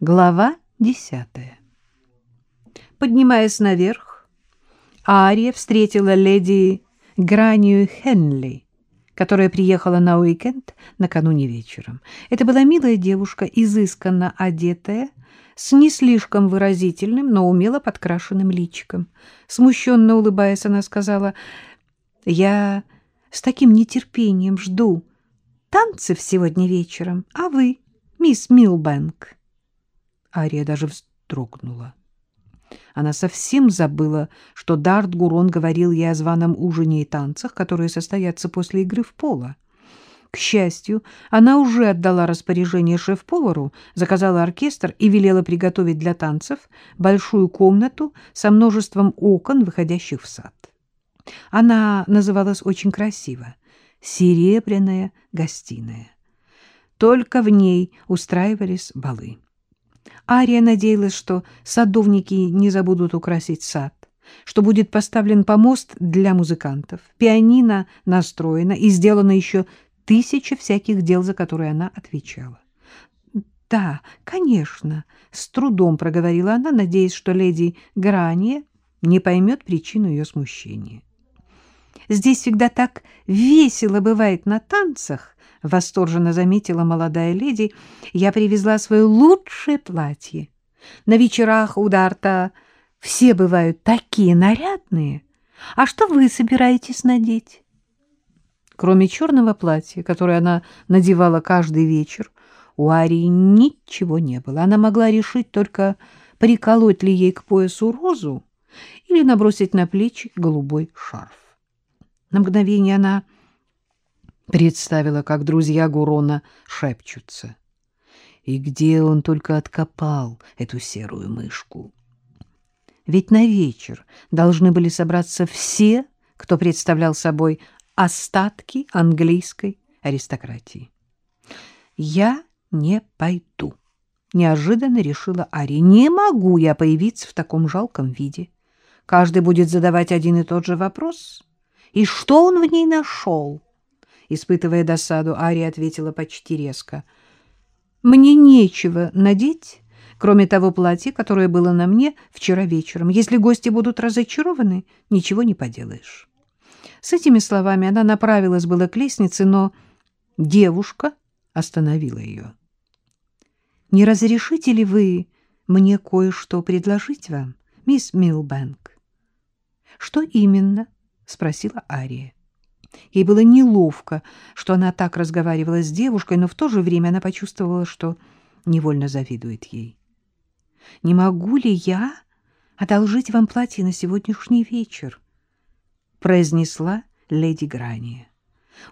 Глава десятая. Поднимаясь наверх, Ария встретила леди Гранию Хенли, которая приехала на уикенд накануне вечером. Это была милая девушка, изысканно одетая, с не слишком выразительным, но умело подкрашенным личиком. Смущенно улыбаясь, она сказала, «Я с таким нетерпением жду танцев сегодня вечером, а вы, мисс Милбэнк?» Ария даже вздрогнула. Она совсем забыла, что Дарт Гурон говорил ей о званом ужине и танцах, которые состоятся после игры в поло. К счастью, она уже отдала распоряжение шеф-повару, заказала оркестр и велела приготовить для танцев большую комнату со множеством окон, выходящих в сад. Она называлась очень красиво — «Серебряная гостиная». Только в ней устраивались балы. Ария надеялась, что садовники не забудут украсить сад, что будет поставлен помост для музыкантов, пианино настроено и сделано еще тысяча всяких дел, за которые она отвечала. — Да, конечно, — с трудом проговорила она, надеясь, что леди Грания не поймет причину ее смущения. — Здесь всегда так весело бывает на танцах, — восторженно заметила молодая леди, — я привезла свое лучшее платье. На вечерах у Дарта все бывают такие нарядные. А что вы собираетесь надеть? Кроме черного платья, которое она надевала каждый вечер, у Арии ничего не было. Она могла решить только, приколоть ли ей к поясу розу или набросить на плечи голубой шарф. На мгновение она Представила, как друзья Гурона шепчутся. И где он только откопал эту серую мышку? Ведь на вечер должны были собраться все, кто представлял собой остатки английской аристократии. «Я не пойду», — неожиданно решила Ари. «Не могу я появиться в таком жалком виде. Каждый будет задавать один и тот же вопрос. И что он в ней нашел?» Испытывая досаду, Ария ответила почти резко. «Мне нечего надеть, кроме того платья, которое было на мне вчера вечером. Если гости будут разочарованы, ничего не поделаешь». С этими словами она направилась было к лестнице, но девушка остановила ее. «Не разрешите ли вы мне кое-что предложить вам, мисс Милбэнк?» «Что именно?» — спросила Ария. Ей было неловко, что она так разговаривала с девушкой, но в то же время она почувствовала, что невольно завидует ей. «Не могу ли я одолжить вам платье на сегодняшний вечер?» — произнесла леди Грания.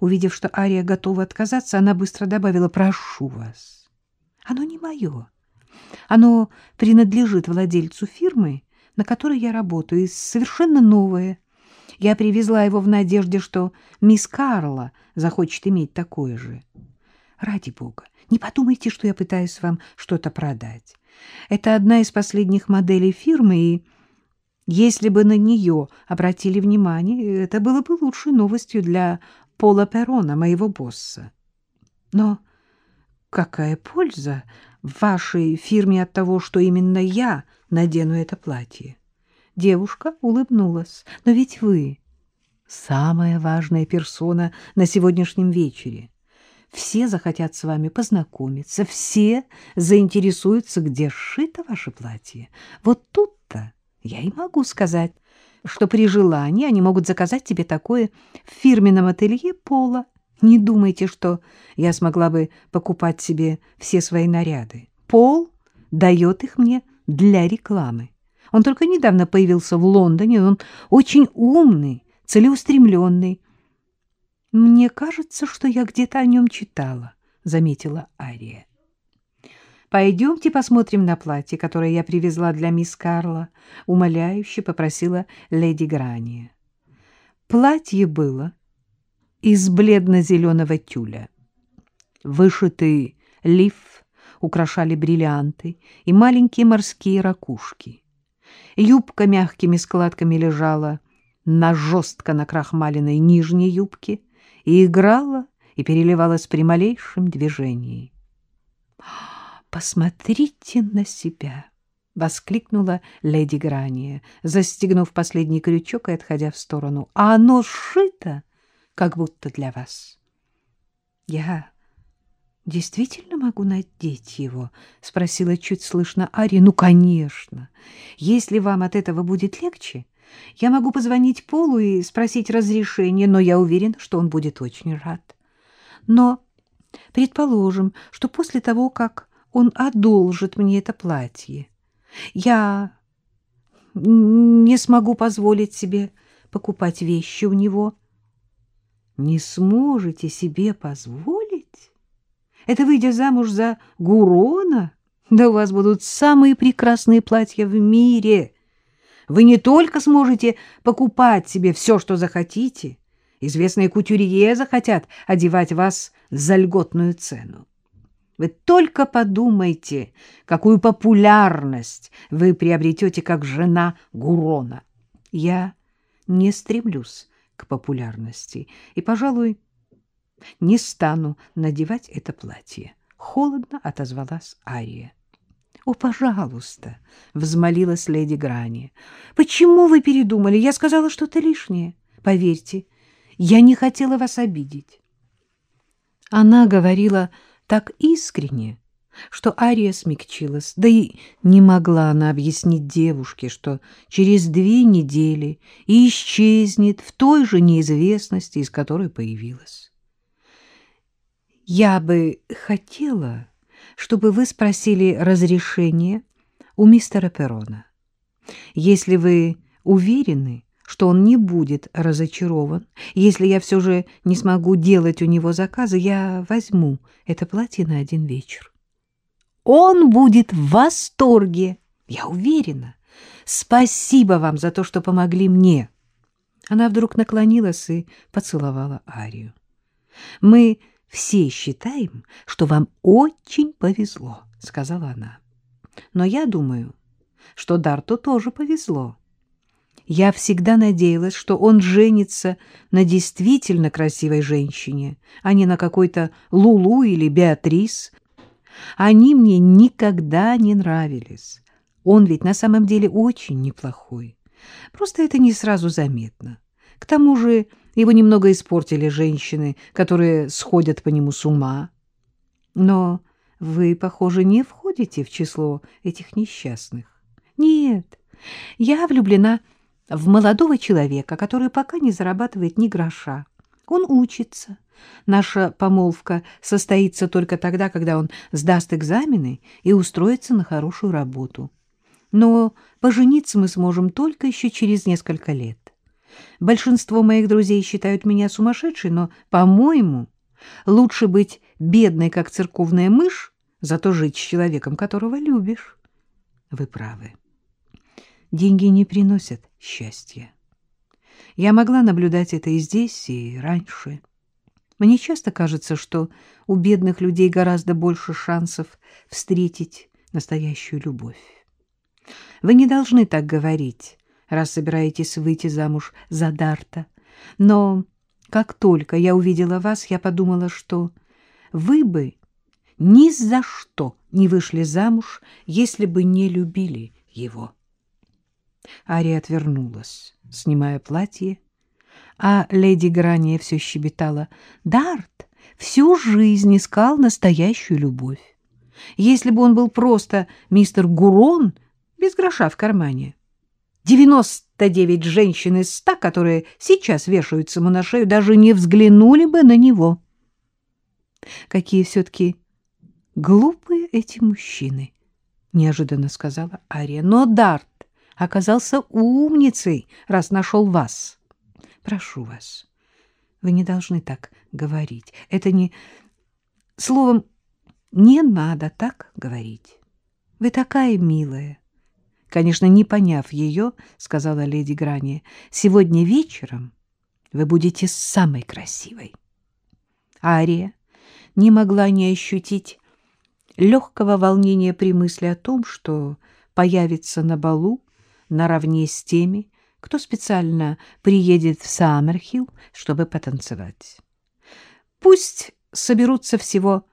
Увидев, что Ария готова отказаться, она быстро добавила «Прошу вас». «Оно не мое. Оно принадлежит владельцу фирмы, на которой я работаю, и совершенно новое». Я привезла его в надежде, что мисс Карла захочет иметь такое же. Ради бога, не подумайте, что я пытаюсь вам что-то продать. Это одна из последних моделей фирмы, и если бы на нее обратили внимание, это было бы лучшей новостью для Пола Перрона, моего босса. Но какая польза в вашей фирме от того, что именно я надену это платье? Девушка улыбнулась. «Но ведь вы самая важная персона на сегодняшнем вечере. Все захотят с вами познакомиться, все заинтересуются, где сшито ваше платье. Вот тут-то я и могу сказать, что при желании они могут заказать тебе такое в фирменном ателье Пола. Не думайте, что я смогла бы покупать себе все свои наряды. Пол дает их мне для рекламы. Он только недавно появился в Лондоне, он очень умный, целеустремленный. — Мне кажется, что я где-то о нем читала, — заметила Ария. — Пойдемте посмотрим на платье, которое я привезла для мисс Карла, — умоляюще попросила леди Грания. Платье было из бледно-зеленого тюля. Вышитый лиф украшали бриллианты и маленькие морские ракушки. Юбка мягкими складками лежала на жестко накрахмаленной нижней юбке и играла и переливалась при малейшем движении. посмотрите на себя! — воскликнула леди Грания, застегнув последний крючок и отходя в сторону. — А оно сшито, как будто для вас. — Я действительно могу надеть его? — спросила чуть слышно Ари. — Ну, конечно. Если вам от этого будет легче, я могу позвонить Полу и спросить разрешения, но я уверена, что он будет очень рад. Но предположим, что после того, как он одолжит мне это платье, я не смогу позволить себе покупать вещи у него. Не сможете себе позволить? Это выйдя замуж за Гурона? Да у вас будут самые прекрасные платья в мире. Вы не только сможете покупать себе все, что захотите, известные кутюрье захотят одевать вас за льготную цену. Вы только подумайте, какую популярность вы приобретете как жена Гурона. Я не стремлюсь к популярности и, пожалуй, не стану надевать это платье. Холодно отозвалась Ария. — О, пожалуйста, — взмолилась леди Грани. — Почему вы передумали? Я сказала что-то лишнее. Поверьте, я не хотела вас обидеть. Она говорила так искренне, что Ария смягчилась, да и не могла она объяснить девушке, что через две недели исчезнет в той же неизвестности, из которой появилась. «Я бы хотела, чтобы вы спросили разрешение у мистера Перрона. Если вы уверены, что он не будет разочарован. Если я все же не смогу делать у него заказы, я возьму это платье на один вечер. Он будет в восторге, я уверена. Спасибо вам за то, что помогли мне. Она вдруг наклонилась и поцеловала Арию. Мы все считаем, что вам очень повезло, сказала она. Но я думаю, что Дарту тоже повезло. Я всегда надеялась, что он женится на действительно красивой женщине, а не на какой-то Лулу или Беатрис. Они мне никогда не нравились. Он ведь на самом деле очень неплохой. Просто это не сразу заметно. К тому же его немного испортили женщины, которые сходят по нему с ума. Но вы, похоже, не входите в число этих несчастных. Нет, я влюблена в молодого человека, который пока не зарабатывает ни гроша. Он учится. Наша помолвка состоится только тогда, когда он сдаст экзамены и устроится на хорошую работу. Но пожениться мы сможем только еще через несколько лет. Большинство моих друзей считают меня сумасшедшей, но, по-моему, лучше быть бедной, как церковная мышь, зато жить с человеком, которого любишь. Вы правы. Деньги не приносят счастья. Я могла наблюдать это и здесь, и раньше. Мне часто кажется, что у бедных людей гораздо больше шансов встретить настоящую любовь. Вы не должны так говорить, раз собираетесь выйти замуж за Дарта. Но как только я увидела вас, я подумала, что вы бы ни за что не вышли замуж, если бы не любили его. Ария отвернулась, снимая платье, а леди Грания все щебетала. Дарт всю жизнь искал настоящую любовь. Если бы он был просто мистер Гурон, без гроша в кармане. Девяносто девять женщин из ста, которые сейчас вешаются ему на шею, даже не взглянули бы на него. Какие все-таки глупые эти мужчины, — неожиданно сказала Ария. Но Дарт оказался умницей, раз нашел вас. Прошу вас, вы не должны так говорить. Это не... Словом, не надо так говорить. Вы такая милая. Конечно, не поняв ее, сказала леди Грани, сегодня вечером вы будете самой красивой. Ария не могла не ощутить легкого волнения при мысли о том, что появится на балу наравне с теми, кто специально приедет в Саммерхилл, чтобы потанцевать. Пусть соберутся всего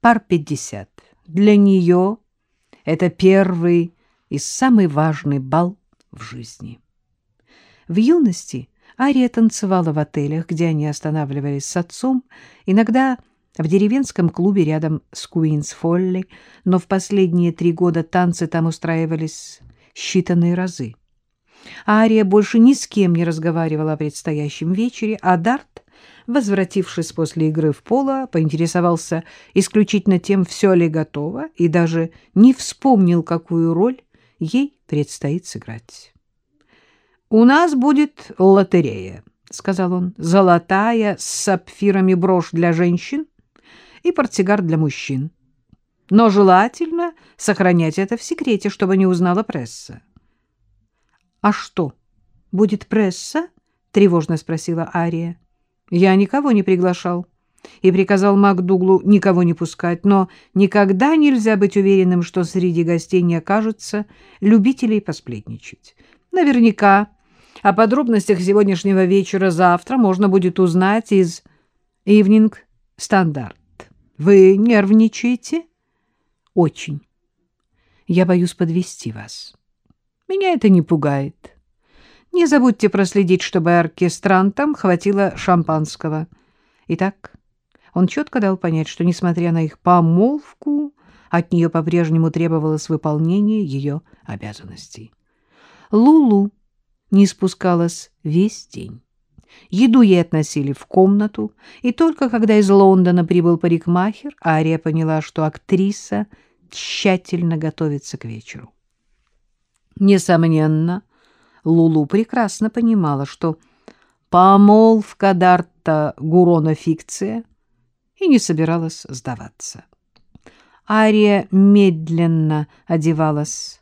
пар пятьдесят, Для нее это первый и самый важный бал в жизни. В юности Ария танцевала в отелях, где они останавливались с отцом, иногда в деревенском клубе рядом с Куинс-Фолли, но в последние три года танцы там устраивались считанные разы. Ария больше ни с кем не разговаривала о предстоящем вечере, а Дарт, возвратившись после игры в поло, поинтересовался исключительно тем, все ли готово, и даже не вспомнил, какую роль ей предстоит сыграть. «У нас будет лотерея», — сказал он, — «золотая с сапфирами брошь для женщин и портсигар для мужчин. Но желательно сохранять это в секрете, чтобы не узнала пресса». «А что, будет пресса?» — тревожно спросила Ария. «Я никого не приглашал» и приказал МакДуглу никого не пускать, но никогда нельзя быть уверенным, что среди гостей не окажется любителей посплетничать. Наверняка о подробностях сегодняшнего вечера завтра можно будет узнать из Evening Standard. Вы нервничаете? Очень. Я боюсь подвести вас. Меня это не пугает. Не забудьте проследить, чтобы оркестрантам хватило шампанского. Итак, он четко дал понять, что, несмотря на их помолвку, от нее по-прежнему требовалось выполнение ее обязанностей. Лулу не спускалась весь день. Еду ей относили в комнату, и только когда из Лондона прибыл парикмахер, Ария поняла, что актриса тщательно готовится к вечеру. Несомненно, Лулу прекрасно понимала, что помолвка Дарта Гурона фикция, и не собиралась сдаваться. Ария медленно одевалась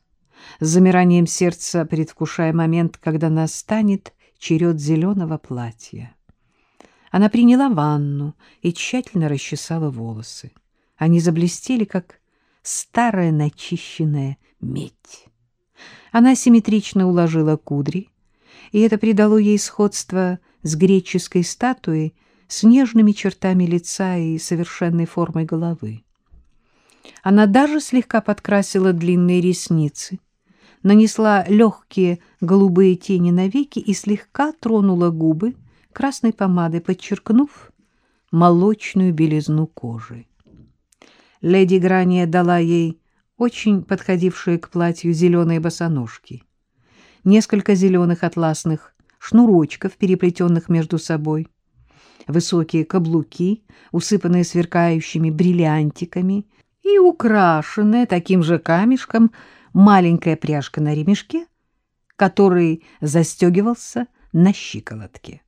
с замиранием сердца предвкушая момент, когда настанет черед зеленого платья. Она приняла ванну и тщательно расчесала волосы. Они заблестели, как старая начищенная медь. Она симметрично уложила кудри, и это придало ей сходство с греческой статуей с нежными чертами лица и совершенной формой головы. Она даже слегка подкрасила длинные ресницы — нанесла легкие голубые тени на веки и слегка тронула губы красной помадой, подчеркнув молочную белизну кожи. Леди Грания дала ей очень подходившие к платью зеленые босоножки, несколько зеленых атласных шнурочков, переплетенных между собой, высокие каблуки, усыпанные сверкающими бриллиантиками и украшенные таким же камешком маленькая пряжка на ремешке, который застегивался на щиколотке.